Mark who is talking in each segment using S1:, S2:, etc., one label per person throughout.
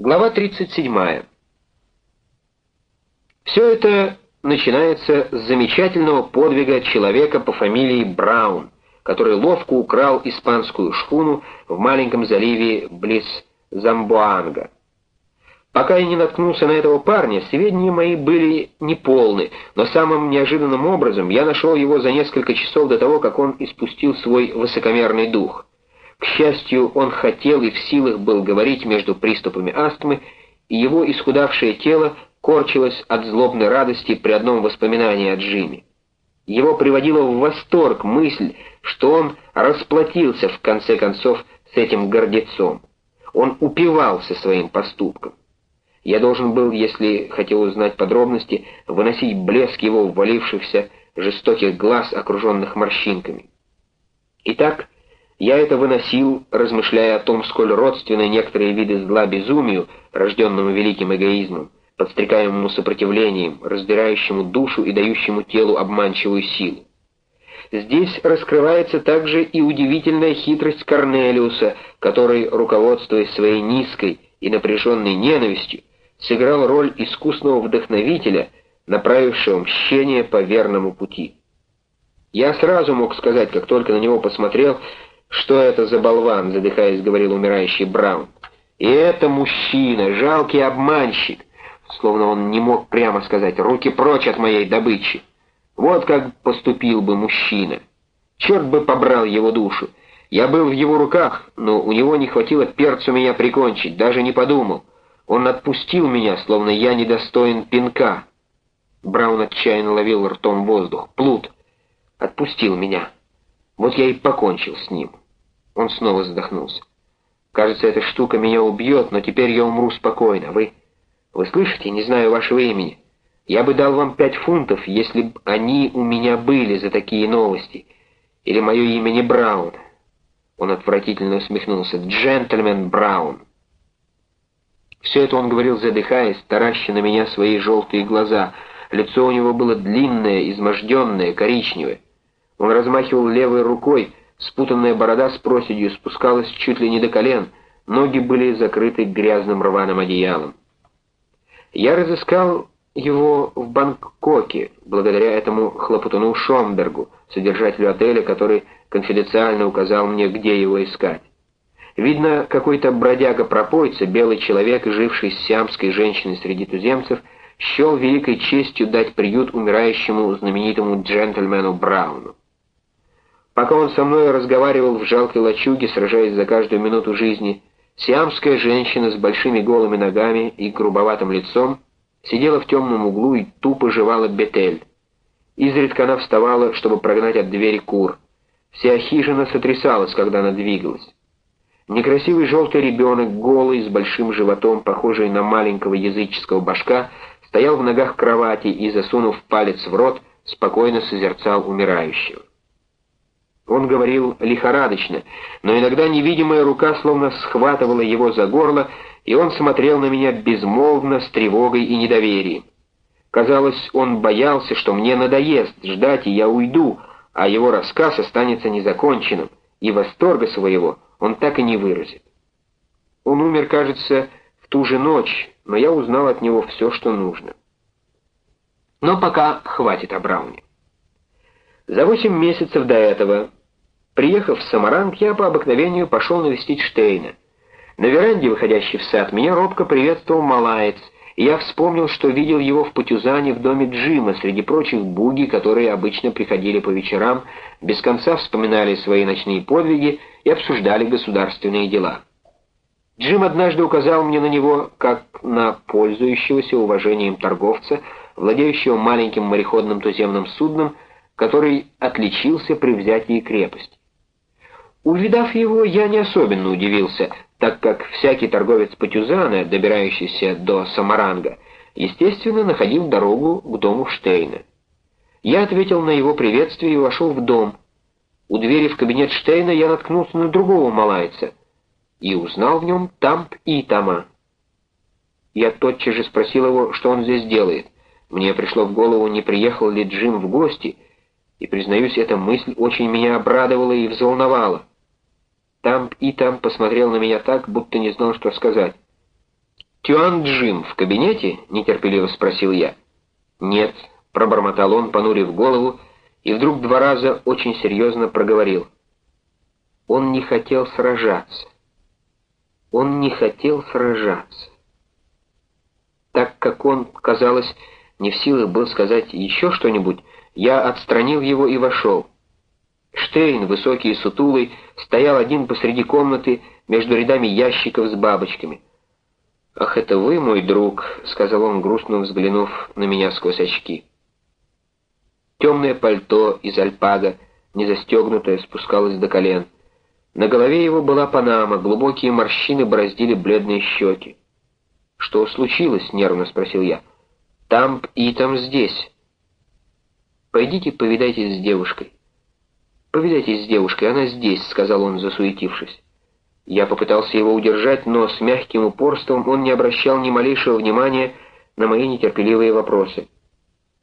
S1: Глава 37. Все это начинается с замечательного подвига человека по фамилии Браун, который ловко украл испанскую шхуну в маленьком заливе близ Замбоанга. Пока я не наткнулся на этого парня, сведения мои были неполны, но самым неожиданным образом я нашел его за несколько часов до того, как он испустил свой высокомерный дух — к счастью, он хотел и в силах был говорить между приступами астмы, и его исхудавшее тело корчилось от злобной радости при одном воспоминании о Джиме. Его приводила в восторг мысль, что он расплатился в конце концов с этим гордецом. Он упивался своим поступком. Я должен был, если хотел узнать подробности, выносить блеск его ввалившихся жестоких глаз, окруженных морщинками. Итак, я это выносил, размышляя о том, сколь родственны некоторые виды зла безумию, рожденному великим эгоизмом, подстрекаемому сопротивлением, раздирающему душу и дающему телу обманчивую силу. Здесь раскрывается также и удивительная хитрость Корнелиуса, который, руководствуясь своей низкой и напряженной ненавистью, сыграл роль искусного вдохновителя, направившего мщение по верному пути. Я сразу мог сказать, как только на него посмотрел, «Что это за болван?» — задыхаясь, говорил умирающий Браун. «И это мужчина, жалкий обманщик!» Словно он не мог прямо сказать «руки прочь от моей добычи!» Вот как поступил бы мужчина. Черт бы побрал его душу. Я был в его руках, но у него не хватило перцу меня прикончить, даже не подумал. Он отпустил меня, словно я недостоин пинка. Браун отчаянно ловил ртом воздух. Плут отпустил меня. Вот я и покончил с ним. Он снова задохнулся. «Кажется, эта штука меня убьет, но теперь я умру спокойно. Вы... Вы слышите? Не знаю вашего имени. Я бы дал вам пять фунтов, если бы они у меня были за такие новости. Или мое имя не Браун». Он отвратительно усмехнулся. «Джентльмен Браун». Все это он говорил, задыхаясь, тараща на меня свои желтые глаза. Лицо у него было длинное, изможденное, коричневое. Он размахивал левой рукой, Спутанная борода с проседью спускалась чуть ли не до колен, ноги были закрыты грязным рваным одеялом. Я разыскал его в Бангкоке, благодаря этому хлопотуну Шомбергу, содержателю отеля, который конфиденциально указал мне, где его искать. Видно, какой-то бродяга-пропойца, белый человек, живший с сиамской женщиной среди туземцев, счел великой честью дать приют умирающему знаменитому джентльмену Брауну. Пока он со мной разговаривал в жалкой лачуге, сражаясь за каждую минуту жизни, сиамская женщина с большими голыми ногами и грубоватым лицом сидела в темном углу и тупо жевала бетель. Изредка она вставала, чтобы прогнать от двери кур. Вся хижина сотрясалась, когда она двигалась. Некрасивый желтый ребенок, голый, с большим животом, похожий на маленького языческого башка, стоял в ногах кровати и, засунув палец в рот, спокойно созерцал умирающего. Он говорил лихорадочно, но иногда невидимая рука словно схватывала его за горло, и он смотрел на меня безмолвно, с тревогой и недоверием. Казалось, он боялся, что мне надоест ждать, и я уйду, а его рассказ останется незаконченным, и восторга своего он так и не выразит. Он умер, кажется, в ту же ночь, но я узнал от него все, что нужно. Но пока хватит о Брауне. За восемь месяцев до этого, приехав в Самаранг, я по обыкновению пошел навестить Штейна. На веранде, выходящей в сад, меня робко приветствовал малаец, и я вспомнил, что видел его в Патюзане в доме Джима, среди прочих буги, которые обычно приходили по вечерам, без конца вспоминали свои ночные подвиги и обсуждали государственные дела. Джим однажды указал мне на него, как на пользующегося уважением торговца, владеющего маленьким мореходным туземным судном, который отличился при взятии крепости. Увидав его, я не особенно удивился, так как всякий торговец Патюзана, добирающийся до Самаранга, естественно, находил дорогу к дому Штейна. Я ответил на его приветствие и вошел в дом. У двери в кабинет Штейна я наткнулся на другого малайца и узнал в нем Тамп Итама. Я тотчас же спросил его, что он здесь делает. Мне пришло в голову, не приехал ли Джим в гости, и, признаюсь, эта мысль очень меня обрадовала и взволновала. Там и там посмотрел на меня так, будто не знал, что сказать. «Тюан Джим в кабинете?» — нетерпеливо спросил я. «Нет», — пробормотал он, понурив голову, и вдруг два раза очень серьезно проговорил. Он не хотел сражаться. Он не хотел сражаться. Так как он, казалось, не в силах был сказать еще что-нибудь, я отстранил его и вошел. Штейн, высокий и сутулый, стоял один посреди комнаты между рядами ящиков с бабочками. «Ах, это вы, мой друг», — сказал он, грустно взглянув на меня сквозь очки. Темное пальто из альпага, не застегнутое, спускалось до колен. На голове его была панама, глубокие морщины бороздили бледные щеки. «Что случилось?» — нервно спросил я. «Там и там здесь». «Пойдите повидайтесь с девушкой». «Повидайтесь с девушкой, она здесь», — сказал он, засуетившись. Я попытался его удержать, но с мягким упорством он не обращал ни малейшего внимания на мои нетерпеливые вопросы.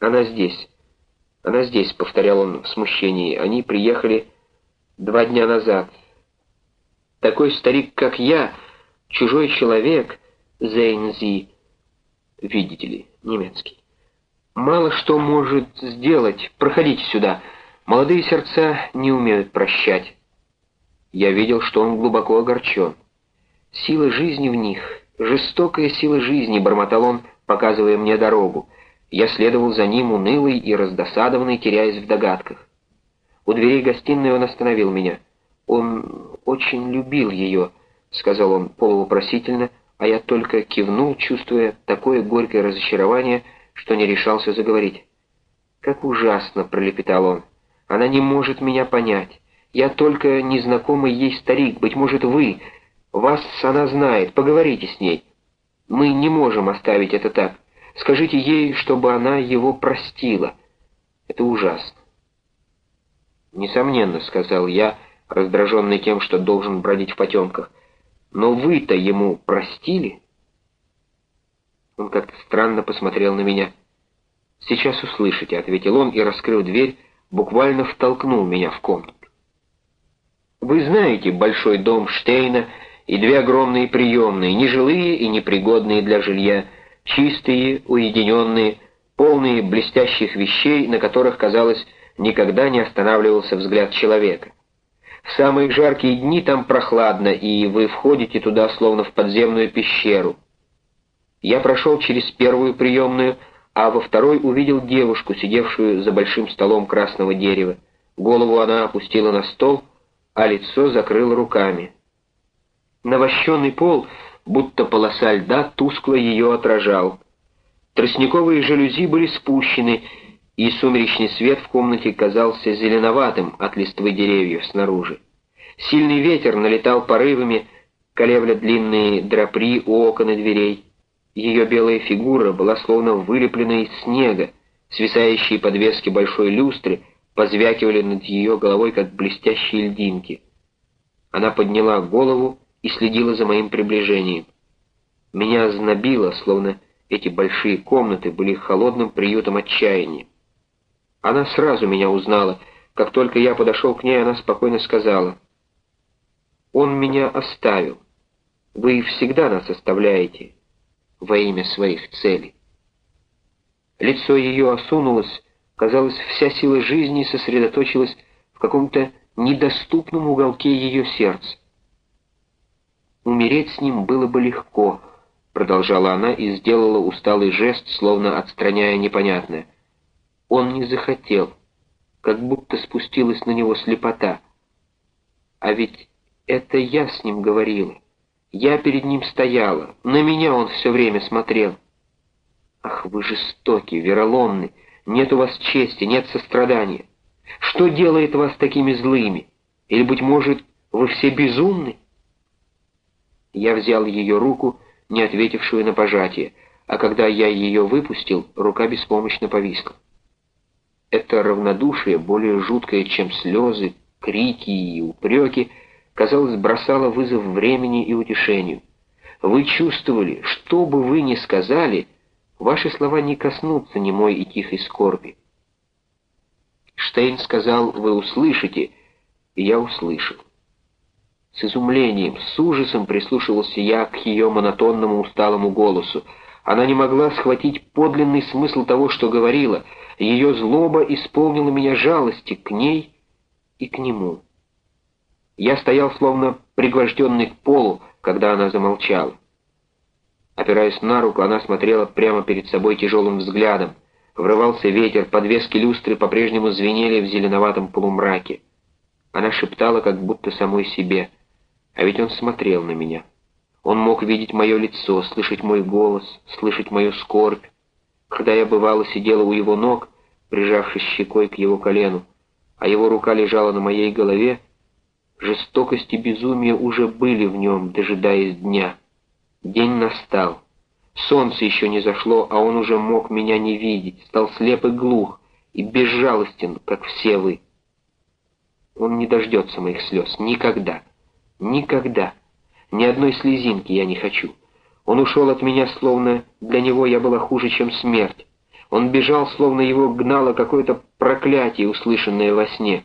S1: «Она здесь. Она здесь», — повторял он в смущении. «Они приехали два дня назад. Такой старик, как я, чужой человек, Зейнзи, видите ли, немецкий, мало что может сделать. Проходите сюда. Молодые сердца не умеют прощать». Я видел, что он глубоко огорчен. Сила жизни в них, жестокая сила жизни, бормотал он, показывая мне дорогу. Я следовал за ним унылый и раздосадованный, теряясь в догадках. У дверей гостиной он остановил меня. Он очень любил ее, сказал он полувопросительно, а я только кивнул, чувствуя такое горькое разочарование, что не решался заговорить. «Как ужасно!» — пролепетал он. «Она не может меня понять. Я только незнакомый ей старик, быть может, вы. Вас она знает, поговорите с ней. Мы не можем оставить это так. Скажите ей, чтобы она его простила. Это ужасно. Несомненно, сказал я, раздраженный тем, что должен бродить в потемках. Но вы-то ему простили? Он как-то странно посмотрел на меня. «Сейчас услышите», — ответил он и, раскрыв дверь, буквально втолкнул меня в комнату. Вы знаете большой дом Штейна и две огромные приемные, нежилые и непригодные для жилья, чистые, уединенные, полные блестящих вещей, на которых, казалось, никогда не останавливался взгляд человека. В самые жаркие дни там прохладно, и вы входите туда, словно в подземную пещеру. Я прошел через первую приемную, а во второй увидел девушку, сидевшую за большим столом красного дерева. Голову она опустила на стол, а лицо закрыл руками. Навощенный пол, будто полоса льда, тускло ее отражал. Тростниковые жалюзи были спущены, и сумеречный свет в комнате казался зеленоватым от листвы деревьев снаружи. Сильный ветер налетал порывами, колебля длинные драпри у окон и дверей. Ее белая фигура была словно вылеплена из снега, свисающие подвески большой люстры позвякивали над ее головой, как блестящие льдинки. Она подняла голову и следила за моим приближением. Меня знобило, словно эти большие комнаты были холодным приютом отчаяния. Она сразу меня узнала. Как только я подошел к ней, она спокойно сказала, «Он меня оставил. Вы всегда нас оставляете во имя своих целей». Лицо ее осунулось, Казалось, вся сила жизни сосредоточилась в каком-то недоступном уголке ее сердца. «Умереть с ним было бы легко», — продолжала она и сделала усталый жест, словно отстраняя непонятное. «Он не захотел, как будто спустилась на него слепота. А ведь это я с ним говорила. Я перед ним стояла, на меня он все время смотрел. Ах, вы жестокий, вероломный!» Нет у вас чести, нет сострадания. Что делает вас такими злыми? Или, быть может, вы все безумны?» Я взял ее руку, не ответившую на пожатие, а когда я ее выпустил, рука беспомощно повисла. Это равнодушие, более жуткое, чем слезы, крики и упреки, казалось, бросало вызов времени и утешению. Вы чувствовали, что бы вы ни сказали — Ваши слова не коснутся немой и тихой скорби. Штейн сказал, вы услышите, и я услышал. С изумлением, с ужасом прислушивался я к ее монотонному усталому голосу. Она не могла схватить подлинный смысл того, что говорила. Ее злоба исполнила меня жалости к ней и к нему. Я стоял словно пригвожденный к полу, когда она замолчала. Опираясь на руку, она смотрела прямо перед собой тяжелым взглядом. Врывался ветер, подвески люстры по-прежнему звенели в зеленоватом полумраке. Она шептала, как будто самой себе. А ведь он смотрел на меня. Он мог видеть мое лицо, слышать мой голос, слышать мою скорбь. Когда я, бывало, сидела у его ног, прижавшись щекой к его колену, а его рука лежала на моей голове, жестокость и безумие уже были в нем, дожидаясь дня. День настал. Солнце еще не зашло, а он уже мог меня не видеть, стал слеп и глух, и безжалостен, как все вы. Он не дождется моих слез. Никогда. Никогда. Ни одной слезинки я не хочу. Он ушел от меня, словно для него я была хуже, чем смерть. Он бежал, словно его гнало какое-то проклятие, услышанное во сне.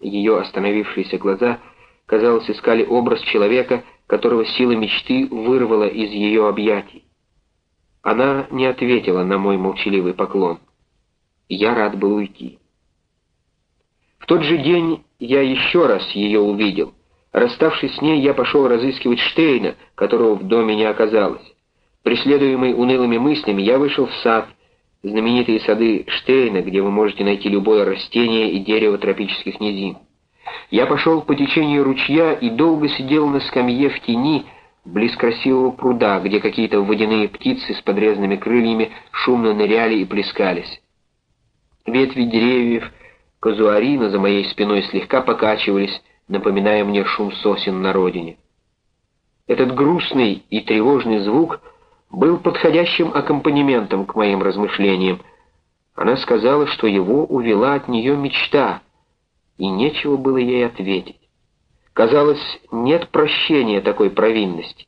S1: Ее остановившиеся глаза, казалось, искали образ человека, которого сила мечты вырвала из ее объятий. Она не ответила на мой молчаливый поклон. Я рад был уйти. В тот же день я еще раз ее увидел. Расставшись с ней, я пошел разыскивать Штейна, которого в доме не оказалось. Преследуемый унылыми мыслями, я вышел в сад, знаменитые сады Штейна, где вы можете найти любое растение и дерево тропических низин. Я пошел по течению ручья и долго сидел на скамье в тени, близ красивого пруда, где какие-то водяные птицы с подрезанными крыльями шумно ныряли и плескались. Ветви деревьев — казуарина за моей спиной слегка покачивались, напоминая мне шум сосен на родине. Этот грустный и тревожный звук был подходящим аккомпанементом к моим размышлениям. Она сказала, что его увела от нее мечта, и нечего было ей ответить. Казалось, нет прощения такой провинности.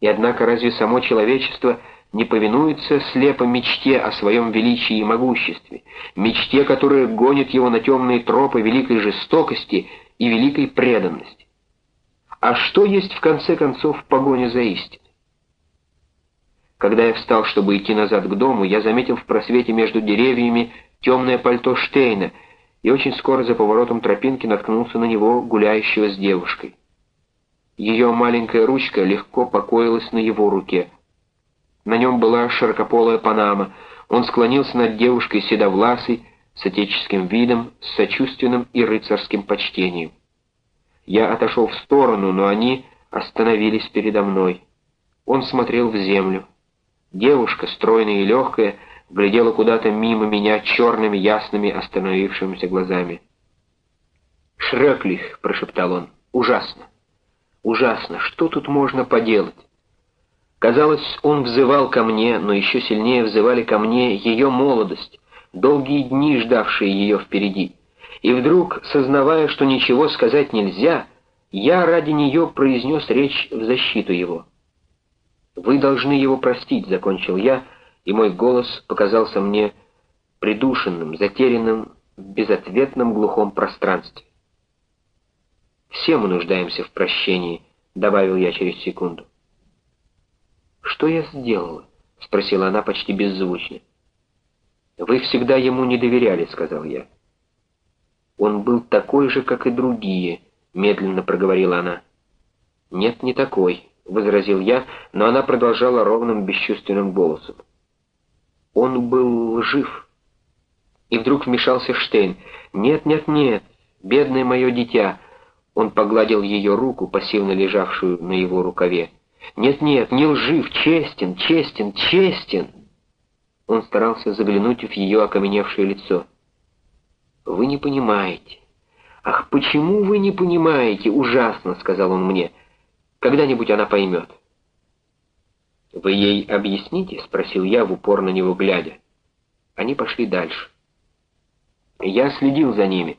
S1: И однако разве само человечество — не повинуется слепо мечте о своем величии и могуществе, мечте, которая гонит его на темные тропы великой жестокости и великой преданности. А что есть в конце концов погоня за истиной? Когда я встал, чтобы идти назад к дому, я заметил в просвете между деревьями темное пальто Штейна и очень скоро за поворотом тропинки наткнулся на него, гуляющего с девушкой. Ее маленькая ручка легко покоилась на его руке — на нем была широкополая панама. Он склонился над девушкой седовласой, с отеческим видом, с сочувственным и рыцарским почтением. Я отошел в сторону, но они остановились передо мной. Он смотрел в землю. Девушка, стройная и легкая, глядела куда-то мимо меня черными, ясными, остановившимися глазами. «Шреклих», — прошептал он, — «ужасно, ужасно, что тут можно поделать?» Казалось, он взывал ко мне, но еще сильнее взывали ко мне ее молодость, долгие дни, ждавшие ее впереди. И вдруг, сознавая, что ничего сказать нельзя, я ради нее произнес речь в защиту его. «Вы должны его простить», — закончил я, и мой голос показался мне придушенным, затерянным в безответном глухом пространстве. «Все мы нуждаемся в прощении», — добавил я через секунду. «Что я сделала?» — спросила она почти беззвучно. «Вы всегда ему не доверяли», — сказал я. «Он был такой же, как и другие», — медленно проговорила она. «Нет, не такой», — возразил я, но она продолжала ровным бесчувственным голосом. «Он был лжив». И вдруг вмешался Штейн. «Нет, нет, нет, бедное мое дитя!» Он погладил ее руку, пассивно лежавшую на его рукаве. Нет-нет, не лжив, честен, честен, честен. Он старался заглянуть в ее окаменевшее лицо. «Вы не понимаете. Ах, почему вы не понимаете? Ужасно», — сказал он мне. «Когда-нибудь она поймет». «Вы ей объясните?» — спросил я, в упор на него глядя. Они пошли дальше. Я следил за ними.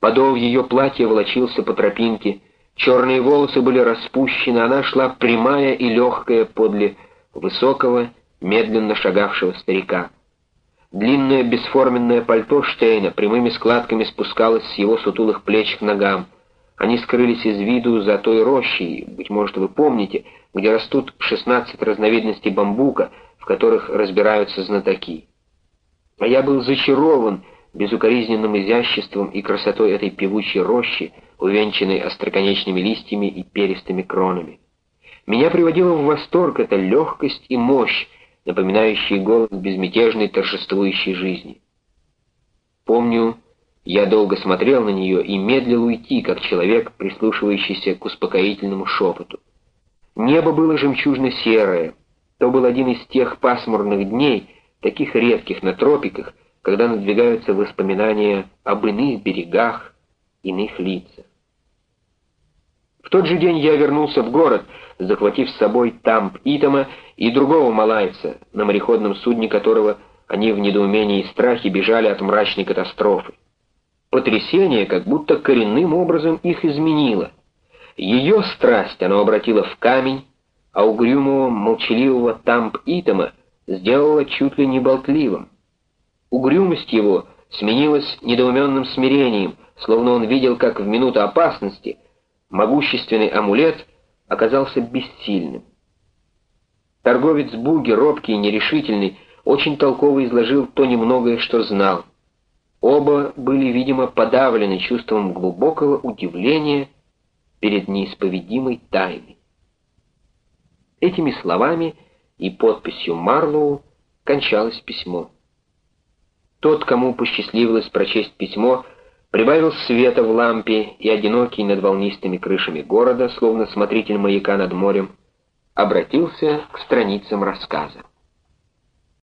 S1: Подол ее платья волочился по тропинке, Черные волосы были распущены, она шла прямая и легкая подле высокого, медленно шагавшего старика. Длинное бесформенное пальто Штейна прямыми складками спускалось с его сутулых плеч к ногам. Они скрылись из виду за той рощей, быть может, вы помните, где растут 16 разновидностей бамбука, в которых разбираются знатоки. А я был зачарован безукоризненным изяществом и красотой этой певучей рощи, увенчанной остроконечными листьями и перистыми кронами. Меня приводила в восторг эта легкость и мощь, напоминающие голос безмятежной торжествующей жизни. Помню, я долго смотрел на нее и медлил уйти, как человек, прислушивающийся к успокоительному шепоту. Небо было жемчужно-серое. То был один из тех пасмурных дней, таких редких на тропиках, когда надвигаются воспоминания об иных берегах, иных лицах. В тот же день я вернулся в город, захватив с собой Тамп Итама и другого малайца, на мореходном судне которого они в недоумении и страхе бежали от мрачной катастрофы. Потрясение как будто коренным образом их изменило. Ее страсть оно обратило в камень, а угрюмого, молчаливого Тамп Итама сделало чуть ли не болтливым. Угрюмость его сменилась недоуменным смирением, словно он видел, как в минуту опасности — могущественный амулет оказался бессильным. Торговец Буги, робкий и нерешительный, очень толково изложил то немногое, что знал. Оба были, видимо, подавлены чувством глубокого удивления перед неисповедимой тайной. Этими словами и подписью Марлоу кончалось письмо. Тот, кому посчастливилось прочесть письмо, Прибавил света в лампе, и одинокий над волнистыми крышами города, словно смотритель маяка над морем, обратился к страницам рассказа.